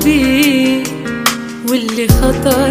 قلبي واللي خطر